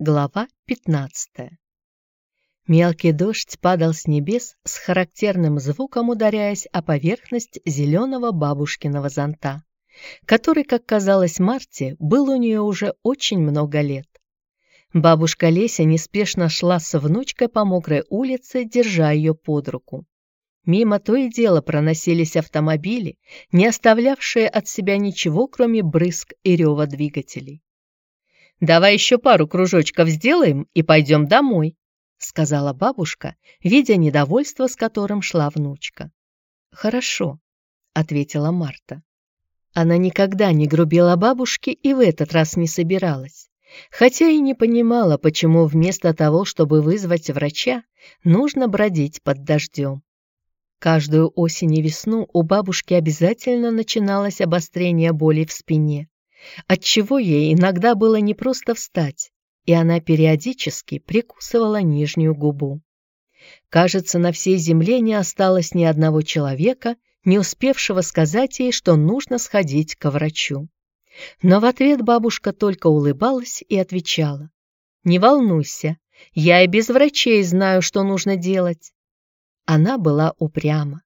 Глава 15 Мелкий дождь падал с небес с характерным звуком, ударяясь о поверхность зеленого бабушкиного зонта, который, как казалось Марте, был у нее уже очень много лет. Бабушка Леся неспешно шла с внучкой по мокрой улице, держа ее под руку. Мимо то и дело проносились автомобили, не оставлявшие от себя ничего, кроме брызг и рева двигателей. «Давай еще пару кружочков сделаем и пойдем домой», сказала бабушка, видя недовольство, с которым шла внучка. «Хорошо», — ответила Марта. Она никогда не грубила бабушке и в этот раз не собиралась, хотя и не понимала, почему вместо того, чтобы вызвать врача, нужно бродить под дождем. Каждую осень и весну у бабушки обязательно начиналось обострение боли в спине, отчего ей иногда было не просто встать, и она периодически прикусывала нижнюю губу. Кажется, на всей земле не осталось ни одного человека, не успевшего сказать ей, что нужно сходить к врачу. Но в ответ бабушка только улыбалась и отвечала. «Не волнуйся, я и без врачей знаю, что нужно делать». Она была упряма.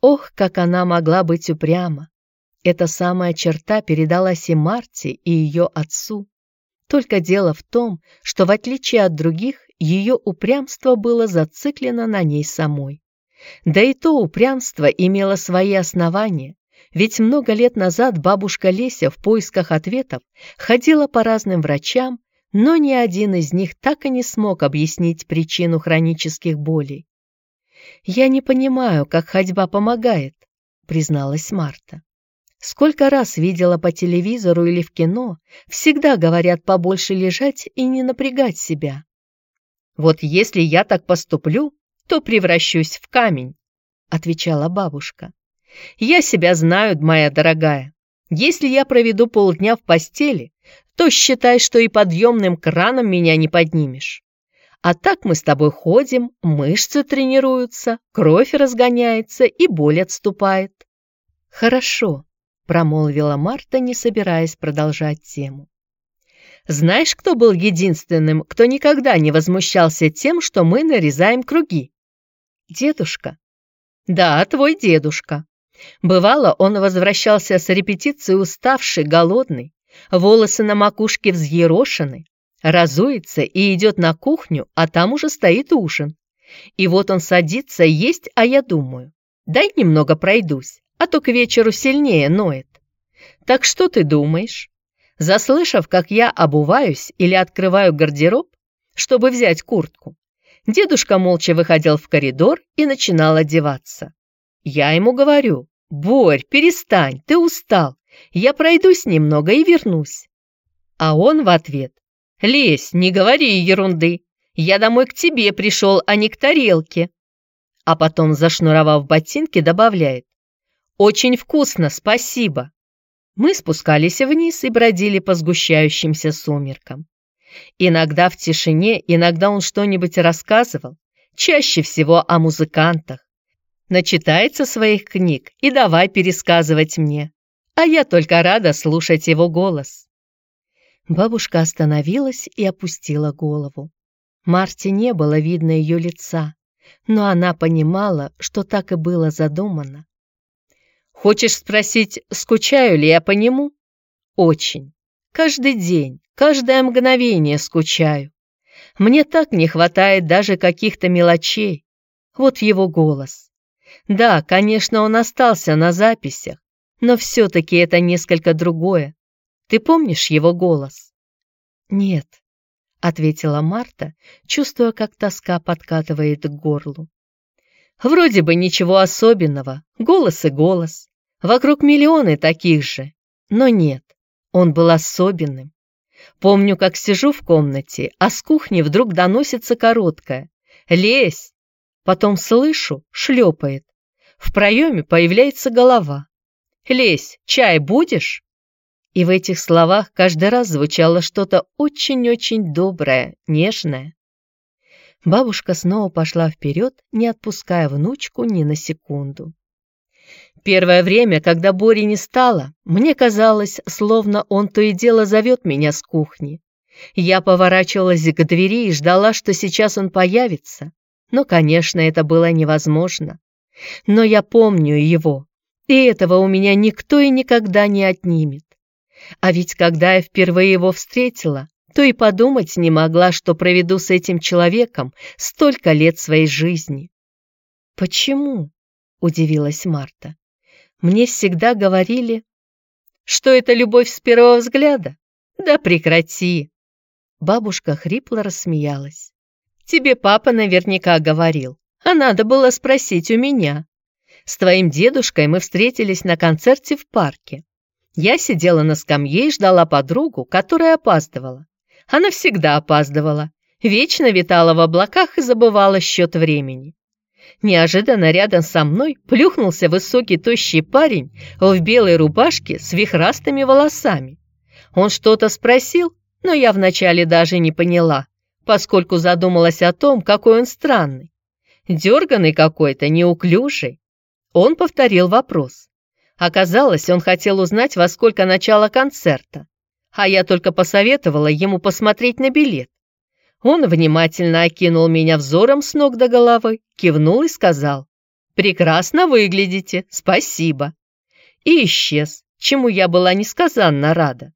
Ох, как она могла быть упряма! Эта самая черта передалась и Марте, и ее отцу. Только дело в том, что в отличие от других, ее упрямство было зациклено на ней самой. Да и то упрямство имело свои основания, ведь много лет назад бабушка Леся в поисках ответов ходила по разным врачам, но ни один из них так и не смог объяснить причину хронических болей. «Я не понимаю, как ходьба помогает», — призналась Марта. Сколько раз видела по телевизору или в кино, всегда говорят побольше лежать и не напрягать себя. «Вот если я так поступлю, то превращусь в камень», — отвечала бабушка. «Я себя знаю, моя дорогая. Если я проведу полдня в постели, то считай, что и подъемным краном меня не поднимешь. А так мы с тобой ходим, мышцы тренируются, кровь разгоняется и боль отступает». «Хорошо», промолвила Марта, не собираясь продолжать тему. «Знаешь, кто был единственным, кто никогда не возмущался тем, что мы нарезаем круги?» «Дедушка». «Да, твой дедушка. Бывало, он возвращался с репетиции уставший, голодный, волосы на макушке взъерошены, разуется и идет на кухню, а там уже стоит ужин. И вот он садится есть, а я думаю, дай немного пройдусь а то к вечеру сильнее ноет. Так что ты думаешь? Заслышав, как я обуваюсь или открываю гардероб, чтобы взять куртку, дедушка молча выходил в коридор и начинал одеваться. Я ему говорю, «Борь, перестань, ты устал, я пройдусь немного и вернусь». А он в ответ, «Лезь, не говори ерунды, я домой к тебе пришел, а не к тарелке». А потом, зашнуровав ботинки, добавляет, «Очень вкусно, спасибо!» Мы спускались вниз и бродили по сгущающимся сумеркам. Иногда в тишине, иногда он что-нибудь рассказывал, чаще всего о музыкантах. Начитается своих книг и давай пересказывать мне, а я только рада слушать его голос. Бабушка остановилась и опустила голову. Марте не было видно ее лица, но она понимала, что так и было задумано. Хочешь спросить, скучаю ли я по нему? Очень. Каждый день, каждое мгновение скучаю. Мне так не хватает даже каких-то мелочей. Вот его голос. Да, конечно, он остался на записях, но все-таки это несколько другое. Ты помнишь его голос? Нет, ответила Марта, чувствуя, как тоска подкатывает к горлу. Вроде бы ничего особенного, голос и голос. Вокруг миллионы таких же. Но нет, он был особенным. Помню, как сижу в комнате, а с кухни вдруг доносится короткое «Лезь!» Потом слышу, шлепает. В проеме появляется голова. «Лезь, чай будешь?» И в этих словах каждый раз звучало что-то очень-очень доброе, нежное. Бабушка снова пошла вперед, не отпуская внучку ни на секунду. Первое время, когда Бори не стало, мне казалось, словно он то и дело зовет меня с кухни. Я поворачивалась к двери и ждала, что сейчас он появится. Но, конечно, это было невозможно. Но я помню его, и этого у меня никто и никогда не отнимет. А ведь когда я впервые его встретила, то и подумать не могла, что проведу с этим человеком столько лет своей жизни. «Почему?» — удивилась Марта. «Мне всегда говорили, что это любовь с первого взгляда. Да прекрати!» Бабушка хрипло рассмеялась. «Тебе папа наверняка говорил, а надо было спросить у меня. С твоим дедушкой мы встретились на концерте в парке. Я сидела на скамье и ждала подругу, которая опаздывала. Она всегда опаздывала, вечно витала в облаках и забывала счет времени. Неожиданно рядом со мной плюхнулся высокий тощий парень в белой рубашке с вихрастыми волосами. Он что-то спросил, но я вначале даже не поняла, поскольку задумалась о том, какой он странный. Дерганный какой-то, неуклюжий. Он повторил вопрос. Оказалось, он хотел узнать, во сколько начало концерта, а я только посоветовала ему посмотреть на билет. Он внимательно окинул меня взором с ног до головы, кивнул и сказал «Прекрасно выглядите, спасибо». И исчез, чему я была несказанно рада.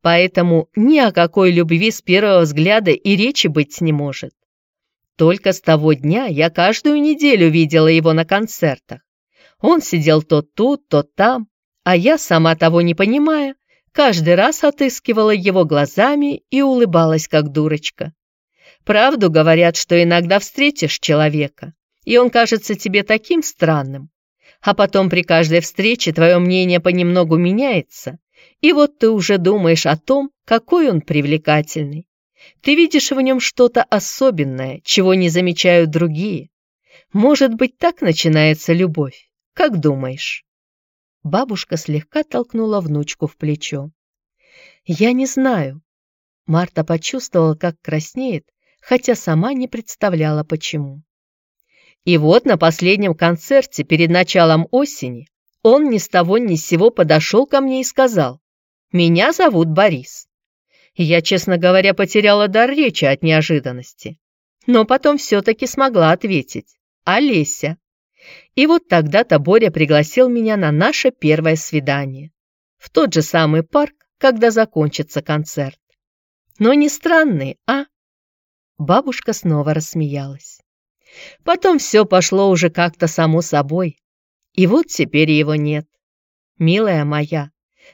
Поэтому ни о какой любви с первого взгляда и речи быть не может. Только с того дня я каждую неделю видела его на концертах. Он сидел то тут, то там, а я, сама того не понимая, каждый раз отыскивала его глазами и улыбалась, как дурочка. Правду говорят, что иногда встретишь человека, и он кажется тебе таким странным, а потом при каждой встрече твое мнение понемногу меняется, и вот ты уже думаешь о том, какой он привлекательный. Ты видишь в нем что-то особенное, чего не замечают другие. Может быть, так начинается любовь. Как думаешь?» Бабушка слегка толкнула внучку в плечо. «Я не знаю». Марта почувствовала, как краснеет, хотя сама не представляла, почему. И вот на последнем концерте перед началом осени он ни с того ни с сего подошел ко мне и сказал, меня зовут Борис. Я, честно говоря, потеряла дар речи от неожиданности. Но потом все-таки смогла ответить. Олеся. И вот тогда-то Боря пригласил меня на наше первое свидание. В тот же самый парк, когда закончится концерт. Но не странный, а? Бабушка снова рассмеялась. Потом все пошло уже как-то само собой. И вот теперь его нет. Милая моя,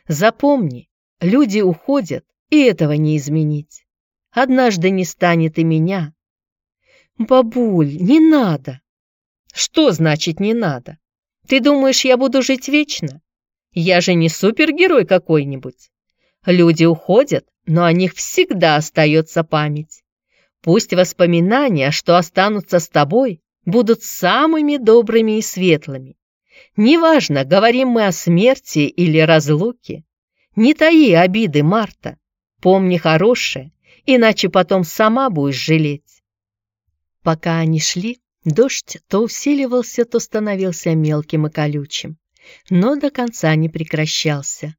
запомни, Люди уходят, и этого не изменить. Однажды не станет и меня. Бабуль, не надо. Что значит не надо? Ты думаешь, я буду жить вечно? Я же не супергерой какой-нибудь. Люди уходят, но о них всегда остается память. Пусть воспоминания, что останутся с тобой, будут самыми добрыми и светлыми. Неважно, говорим мы о смерти или разлуке. Не таи обиды, Марта. Помни хорошее, иначе потом сама будешь жалеть. Пока они шли, дождь то усиливался, то становился мелким и колючим, но до конца не прекращался.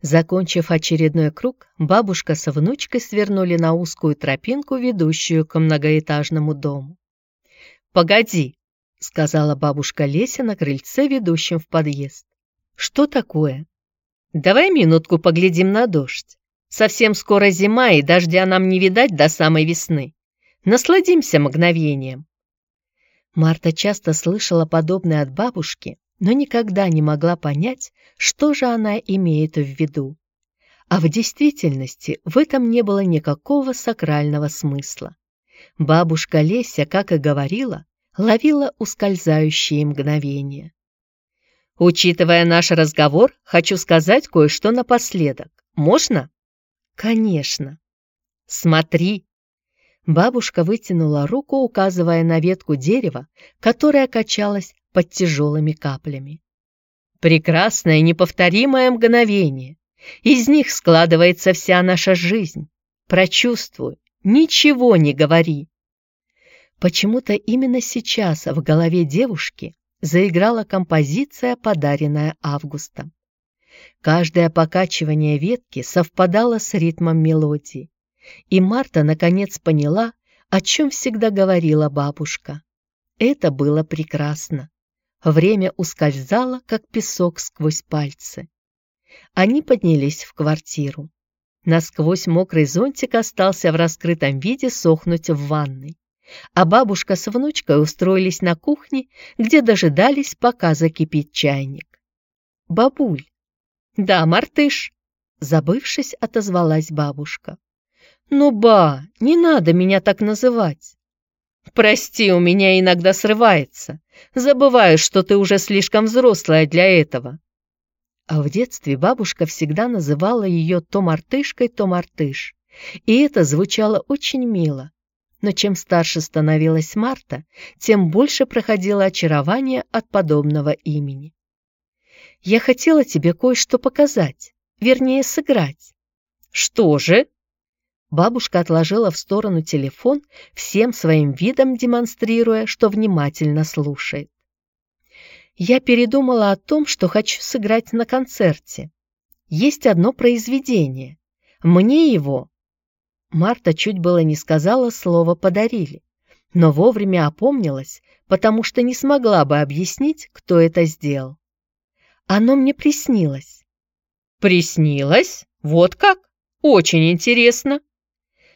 Закончив очередной круг, бабушка со внучкой свернули на узкую тропинку, ведущую к многоэтажному дому. «Погоди», — сказала бабушка Леся на крыльце, ведущем в подъезд. «Что такое?» Давай минутку поглядим на дождь. Совсем скоро зима, и дождя нам не видать до самой весны. Насладимся мгновением. Марта часто слышала подобное от бабушки, но никогда не могла понять, что же она имеет в виду. А в действительности в этом не было никакого сакрального смысла. Бабушка Леся, как и говорила, ловила ускользающие мгновения. Учитывая наш разговор, хочу сказать кое-что напоследок. Можно? Конечно. Смотри. Бабушка вытянула руку, указывая на ветку дерева, которая качалась под тяжелыми каплями. Прекрасное неповторимое мгновение. Из них складывается вся наша жизнь. Прочувствуй, ничего не говори. Почему-то именно сейчас в голове девушки заиграла композиция, подаренная Августом. Каждое покачивание ветки совпадало с ритмом мелодии. И Марта наконец поняла, о чем всегда говорила бабушка. Это было прекрасно. Время ускользало, как песок сквозь пальцы. Они поднялись в квартиру. Насквозь мокрый зонтик остался в раскрытом виде сохнуть в ванной. А бабушка с внучкой устроились на кухне, где дожидались, пока закипит чайник. «Бабуль!» «Да, мартыш!» Забывшись, отозвалась бабушка. «Ну, ба, не надо меня так называть!» «Прости, у меня иногда срывается. Забываю, что ты уже слишком взрослая для этого». А в детстве бабушка всегда называла ее то мартышкой, то мартыш. И это звучало очень мило. Но чем старше становилась Марта, тем больше проходило очарование от подобного имени. «Я хотела тебе кое-что показать, вернее, сыграть». «Что же?» Бабушка отложила в сторону телефон, всем своим видом демонстрируя, что внимательно слушает. Я передумала о том, что хочу сыграть на концерте. Есть одно произведение. Мне его... Марта чуть было не сказала слово «подарили», но вовремя опомнилась, потому что не смогла бы объяснить, кто это сделал. Оно мне приснилось. «Приснилось? Вот как? Очень интересно!»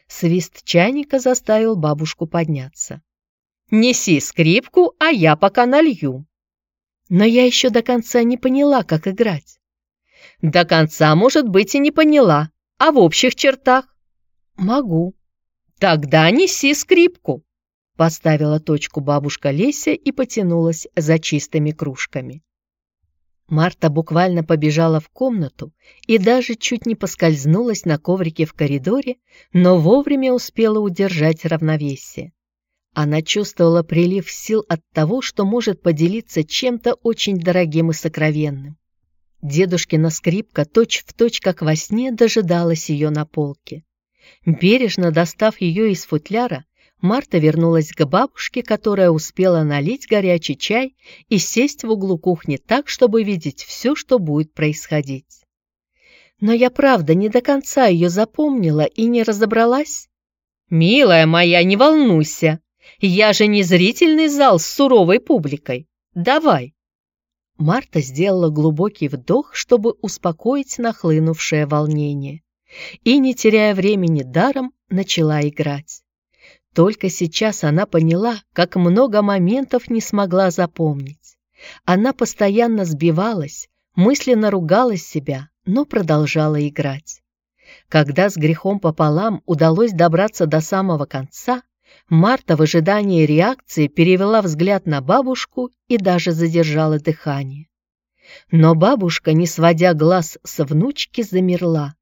Свист чайника заставил бабушку подняться. «Неси скрипку, а я пока налью». Но я еще до конца не поняла, как играть. До конца, может быть, и не поняла, а в общих чертах? Могу. Тогда неси скрипку. Поставила точку бабушка Леся и потянулась за чистыми кружками. Марта буквально побежала в комнату и даже чуть не поскользнулась на коврике в коридоре, но вовремя успела удержать равновесие. Она чувствовала прилив сил от того, что может поделиться чем-то очень дорогим и сокровенным. Дедушкина скрипка точь-в-точь, точь, как во сне, дожидалась ее на полке. Бережно достав ее из футляра, Марта вернулась к бабушке, которая успела налить горячий чай и сесть в углу кухни так, чтобы видеть все, что будет происходить. Но я правда не до конца ее запомнила и не разобралась. «Милая моя, не волнуйся! Я же не зрительный зал с суровой публикой. Давай!» Марта сделала глубокий вдох, чтобы успокоить нахлынувшее волнение, и, не теряя времени даром, начала играть. Только сейчас она поняла, как много моментов не смогла запомнить. Она постоянно сбивалась, мысленно ругала себя, но продолжала играть. Когда с грехом пополам удалось добраться до самого конца, Марта в ожидании реакции перевела взгляд на бабушку и даже задержала дыхание. Но бабушка, не сводя глаз с внучки, замерла.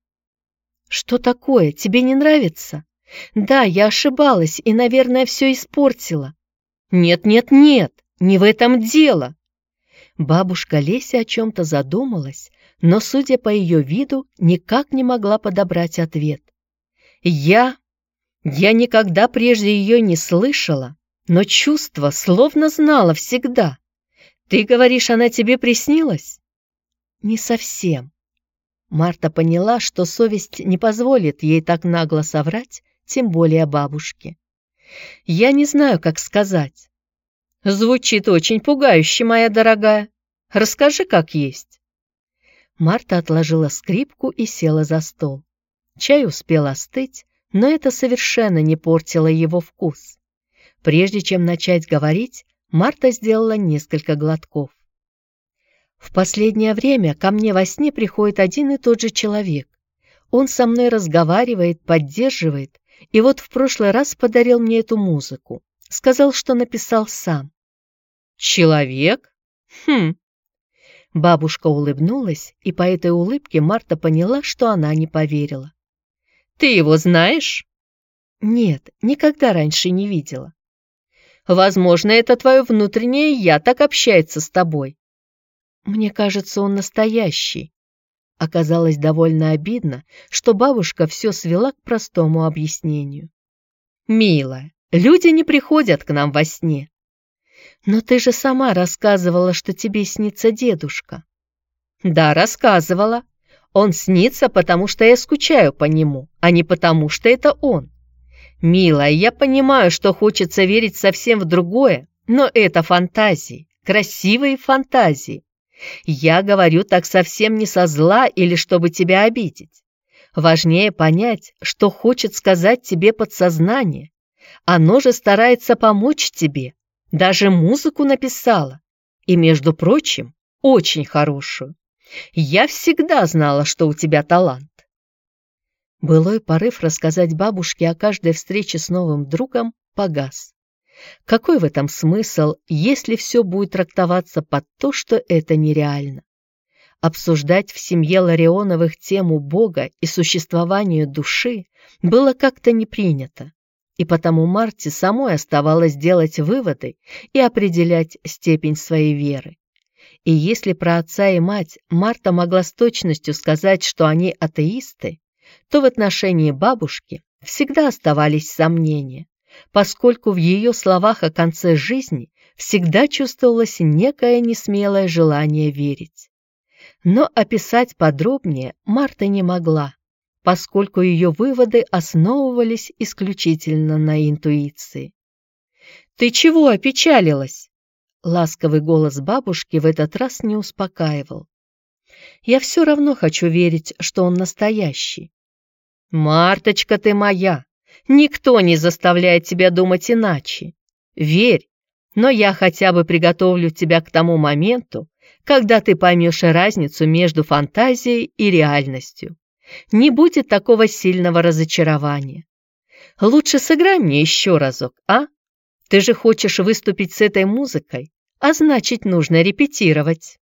«Что такое? Тебе не нравится?» Да, я ошибалась и, наверное, все испортила. Нет, нет, нет, не в этом дело. Бабушка Леся о чем-то задумалась, но, судя по ее виду, никак не могла подобрать ответ. Я... Я никогда прежде ее не слышала, но чувство словно знала всегда. Ты говоришь, она тебе приснилась? Не совсем. Марта поняла, что совесть не позволит ей так нагло соврать, тем более бабушке. Я не знаю, как сказать. Звучит очень пугающе, моя дорогая. Расскажи, как есть. Марта отложила скрипку и села за стол. Чай успел остыть, но это совершенно не портило его вкус. Прежде чем начать говорить, Марта сделала несколько глотков. В последнее время ко мне во сне приходит один и тот же человек. Он со мной разговаривает, поддерживает, и вот в прошлый раз подарил мне эту музыку. Сказал, что написал сам. «Человек? Хм». Бабушка улыбнулась, и по этой улыбке Марта поняла, что она не поверила. «Ты его знаешь?» «Нет, никогда раньше не видела». «Возможно, это твое внутреннее «я» так общается с тобой». «Мне кажется, он настоящий», Оказалось довольно обидно, что бабушка все свела к простому объяснению. «Милая, люди не приходят к нам во сне». «Но ты же сама рассказывала, что тебе снится дедушка». «Да, рассказывала. Он снится, потому что я скучаю по нему, а не потому что это он. Милая, я понимаю, что хочется верить совсем в другое, но это фантазии, красивые фантазии. Я говорю так совсем не со зла или чтобы тебя обидеть. Важнее понять, что хочет сказать тебе подсознание. Оно же старается помочь тебе. Даже музыку написала. И, между прочим, очень хорошую. Я всегда знала, что у тебя талант. Былой порыв рассказать бабушке о каждой встрече с новым другом погас. Какой в этом смысл, если все будет трактоваться под то, что это нереально? Обсуждать в семье Ларионовых тему Бога и существование души было как-то не принято, и потому Марте самой оставалось делать выводы и определять степень своей веры. И если про отца и мать Марта могла с точностью сказать, что они атеисты, то в отношении бабушки всегда оставались сомнения, поскольку в ее словах о конце жизни всегда чувствовалось некое несмелое желание верить. Но описать подробнее Марта не могла, поскольку ее выводы основывались исключительно на интуиции. «Ты чего опечалилась?» Ласковый голос бабушки в этот раз не успокаивал. «Я все равно хочу верить, что он настоящий». «Марточка ты моя! Никто не заставляет тебя думать иначе. Верь, но я хотя бы приготовлю тебя к тому моменту, когда ты поймешь разницу между фантазией и реальностью. Не будет такого сильного разочарования. Лучше сыграй мне еще разок, а? Ты же хочешь выступить с этой музыкой, а значит, нужно репетировать.